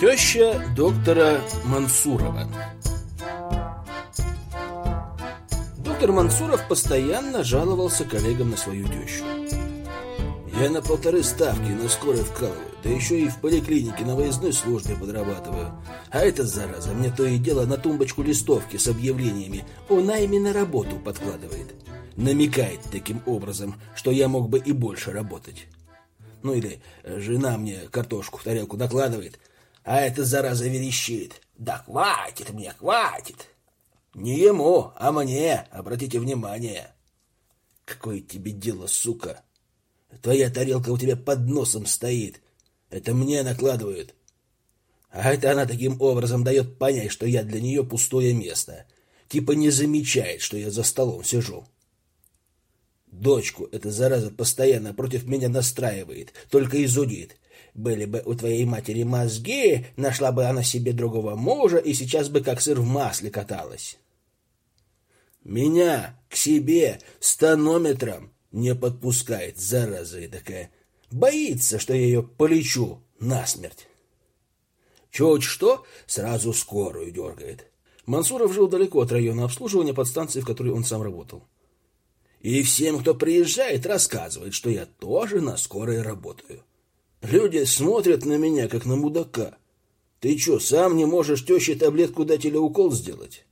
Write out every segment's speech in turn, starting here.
Теща доктора Мансурова Доктор Мансуров постоянно жаловался коллегам на свою тещу. Я на полторы ставки на скорой вкалываю, да еще и в поликлинике на выездной службе подрабатываю. А эта зараза мне то и дело на тумбочку листовки с объявлениями о найме на работу подкладывает. Намекает таким образом, что я мог бы и больше работать. Ну или жена мне картошку в тарелку накладывает, а эта зараза верещит. «Да хватит мне, хватит!» «Не ему, а мне, обратите внимание!» «Какое тебе дело, сука? Твоя тарелка у тебя под носом стоит. Это мне накладывают. А это она таким образом дает понять, что я для нее пустое место. Типа не замечает, что я за столом сижу. Дочку эта зараза постоянно против меня настраивает, только изудит. Были бы у твоей матери мозги, нашла бы она себе другого мужа и сейчас бы как сыр в масле каталась. Меня к себе с тонометром не подпускает, зараза такая. Боится, что я ее полечу насмерть. Чуть что, сразу скорую дергает. Мансуров жил далеко от района обслуживания подстанции, в которой он сам работал. И всем, кто приезжает, рассказывает, что я тоже на скорой работаю. Люди смотрят на меня, как на мудака. Ты что, сам не можешь теще таблетку дать или укол сделать?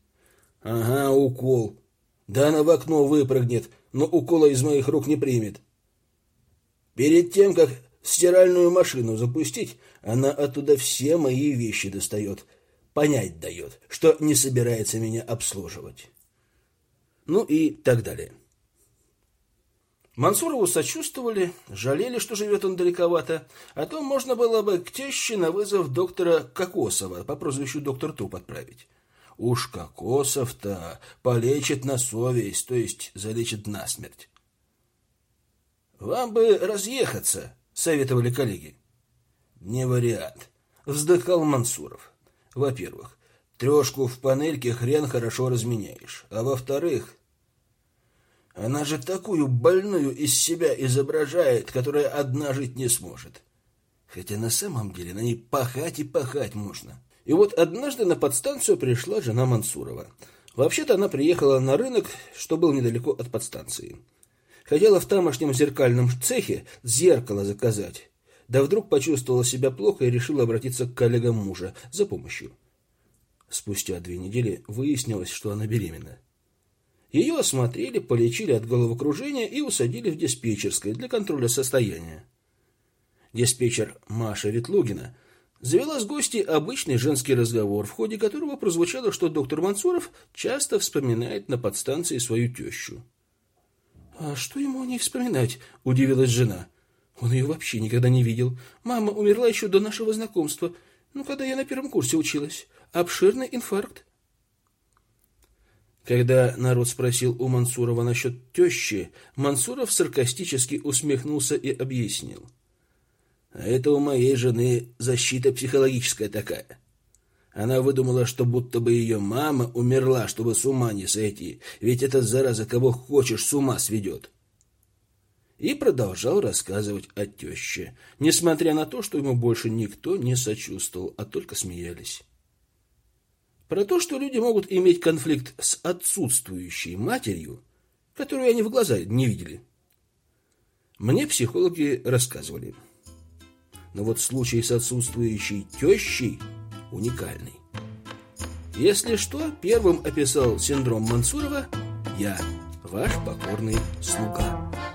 Ага, укол. Да она в окно выпрыгнет, но укола из моих рук не примет. Перед тем, как стиральную машину запустить, она оттуда все мои вещи достает, понять дает, что не собирается меня обслуживать. Ну и так далее. Мансурову сочувствовали, жалели, что живет он далековато, а то можно было бы к теще на вызов доктора Кокосова по прозвищу доктор Туп отправить. Уж Кокосов-то полечит на совесть, то есть залечит насмерть. «Вам бы разъехаться», — советовали коллеги. «Не вариант», — вздыхал Мансуров. «Во-первых, трешку в панельке хрен хорошо разменяешь, а во-вторых, она же такую больную из себя изображает, которая одна жить не сможет. Хотя на самом деле на ней пахать и пахать можно. И вот однажды на подстанцию пришла жена Мансурова. Вообще-то она приехала на рынок, что был недалеко от подстанции. Хотела в тамошнем зеркальном цехе зеркало заказать. Да вдруг почувствовала себя плохо и решила обратиться к коллегам мужа за помощью. Спустя две недели выяснилось, что она беременна. Ее осмотрели, полечили от головокружения и усадили в диспетчерской для контроля состояния. Диспетчер Маша Ветлугина завела с гостей обычный женский разговор, в ходе которого прозвучало, что доктор Мансуров часто вспоминает на подстанции свою тещу. «А что ему о ней вспоминать?» – удивилась жена. «Он ее вообще никогда не видел. Мама умерла еще до нашего знакомства, ну, когда я на первом курсе училась. Обширный инфаркт. Когда народ спросил у Мансурова насчет тещи, Мансуров саркастически усмехнулся и объяснил. «А это у моей жены защита психологическая такая. Она выдумала, что будто бы ее мама умерла, чтобы с ума не сойти, ведь эта зараза кого хочешь с ума сведет». И продолжал рассказывать о теще, несмотря на то, что ему больше никто не сочувствовал, а только смеялись. Про то, что люди могут иметь конфликт с отсутствующей матерью, которую они в глаза не видели. Мне психологи рассказывали. Но вот случай с отсутствующей тещей уникальный. Если что, первым описал синдром Мансурова я, ваш покорный слуга.